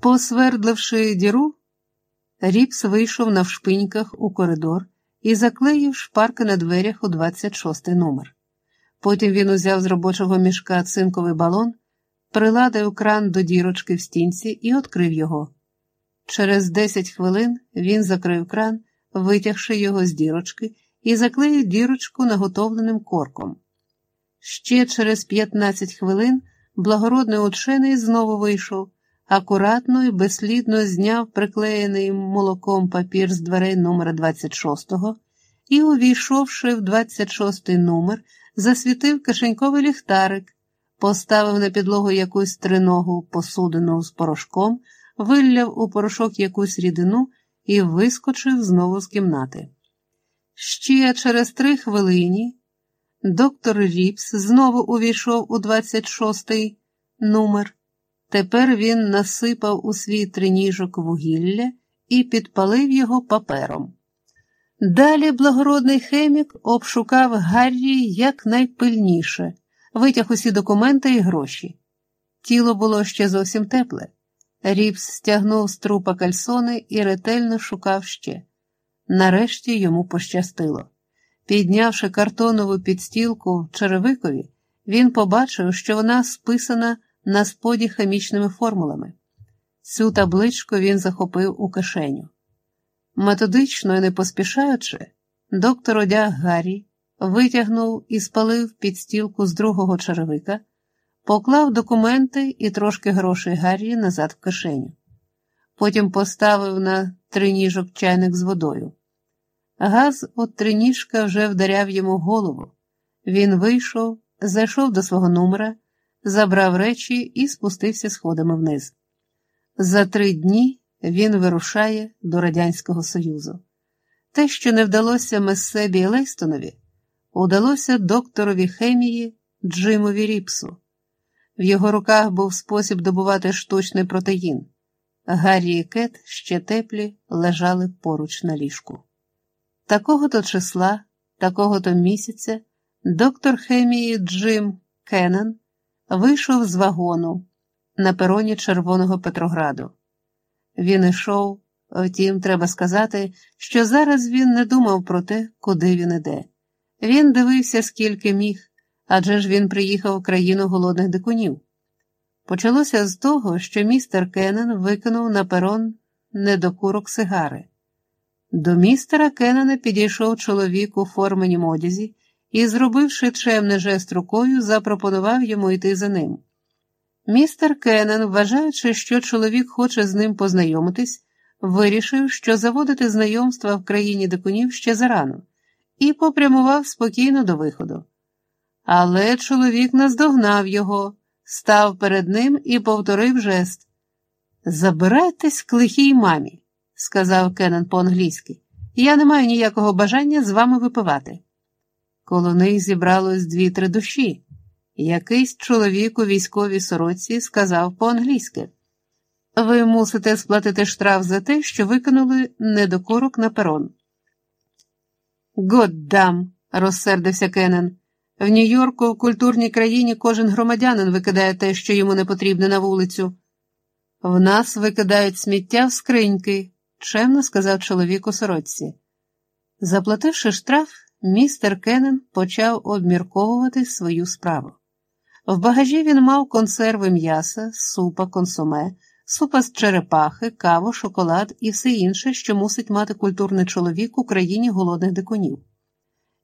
Посвердливши діру, Ріпс вийшов навшпиньках у коридор і заклеїв шпарки на дверях у 26 номер. Потім він узяв з робочого мішка цинковий балон, приладив кран до дірочки в стінці і відкрив його. Через 10 хвилин він закрив кран, витягши його з дірочки, і заклеїв дірочку наготовленим корком. Ще через 15 хвилин благородний учений знову вийшов, акуратно і безслідно зняв приклеєний молоком папір з дверей номера 26 і, увійшовши в 26 номер, засвітив кишеньковий ліхтарик, поставив на підлогу якусь триногу посудину з порошком, вилляв у порошок якусь рідину і вискочив знову з кімнати. Ще через три хвилині доктор Ріпс знову увійшов у 26-й номер. Тепер він насипав у свій триніжок вугілля і підпалив його папером. Далі благородний хемік обшукав Гаррі якнайпильніше, витяг усі документи і гроші. Тіло було ще зовсім тепле. Ріпс стягнув з трупа кальсони і ретельно шукав ще. Нарешті йому пощастило. Піднявши картонову підстілку черевикові, він побачив, що вона списана на споді хімічними формулами. Цю табличку він захопив у кишеню. Методично і не поспішаючи, доктор одяг Гаррі витягнув і спалив підстілку з другого черевика, поклав документи і трошки грошей Гаррі назад в кишеню. Потім поставив на триніжок чайник з водою. Газ от триніжка вже вдаряв йому голову. Він вийшов, зайшов до свого номера, забрав речі і спустився сходами вниз. За три дні він вирушає до Радянського Союзу. Те, що не вдалося Мессебі Лейстонові, удалося докторові хемії Джимові Ріпсу. В його руках був спосіб добувати штучний протеїн. Гаррі і Кет ще теплі лежали поруч на ліжку. Такого то числа, такого то місяця, доктор хемії Джим Кеннен вийшов з вагону на пероні Червоного Петрограду. Він ішов, втім, треба сказати, що зараз він не думав про те, куди він іде. Він дивився, скільки міг, адже ж він приїхав в країну голодних дикунів. Почалося з того, що містер Кеннен викинув на перон недокурок сигари. До містера Кеннена підійшов чоловік у форменім одязі і, зробивши чемний жест рукою, запропонував йому йти за ним. Містер Кеннен, вважаючи, що чоловік хоче з ним познайомитись, вирішив, що заводити знайомства в країні дикунів ще зарано, і попрямував спокійно до виходу. Але чоловік наздогнав його, став перед ним і повторив жест. Забирайтесь к лихій мамі, сказав Кеннен по-англійськи, я не маю ніякого бажання з вами випивати. Коло них зібралось дві-три душі. Якийсь чоловік у військовій сороці сказав по-англійськи Ви мусите сплатити штраф за те, що викинули недокорок на перон. Годдам, розсердився Кеннен. В Нью-Йорку, в культурній країні, кожен громадянин викидає те, що йому не потрібне на вулицю. В нас викидають сміття в скриньки, чемно сказав чоловік у сорочці. Заплативши штраф, містер Кеннен почав обмірковувати свою справу. В багажі він мав консерви м'яса, супа, консоме, супа з черепахи, каву, шоколад і все інше, що мусить мати культурний чоловік у країні голодних дикунів.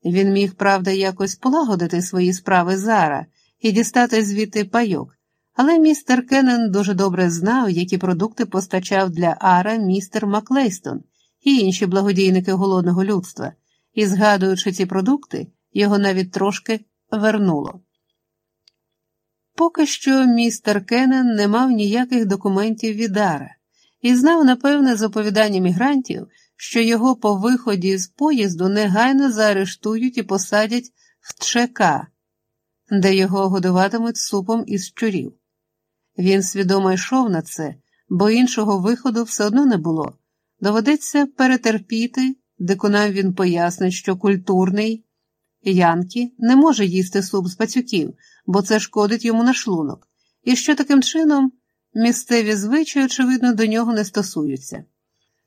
Він міг, правда, якось полагодити свої справи зара і дістати звідти пайок, але містер Кеннен дуже добре знав, які продукти постачав для Ара містер Маклейстон і інші благодійники голодного людства, і, згадуючи ці продукти, його навіть трошки вернуло. Поки що містер Кеннен не мав ніяких документів від Ара і знав, напевне, з оповідання мігрантів, що його по виході з поїзду негайно заарештують і посадять в ЧК, де його годуватимуть супом із щурів. Він свідомо йшов на це, бо іншого виходу все одно не було. Доведеться перетерпіти, дикунам він пояснить, що культурний Янкі не може їсти суп з пацюків, бо це шкодить йому на шлунок, і що таким чином Місцеві звичаї, очевидно, до нього не стосуються.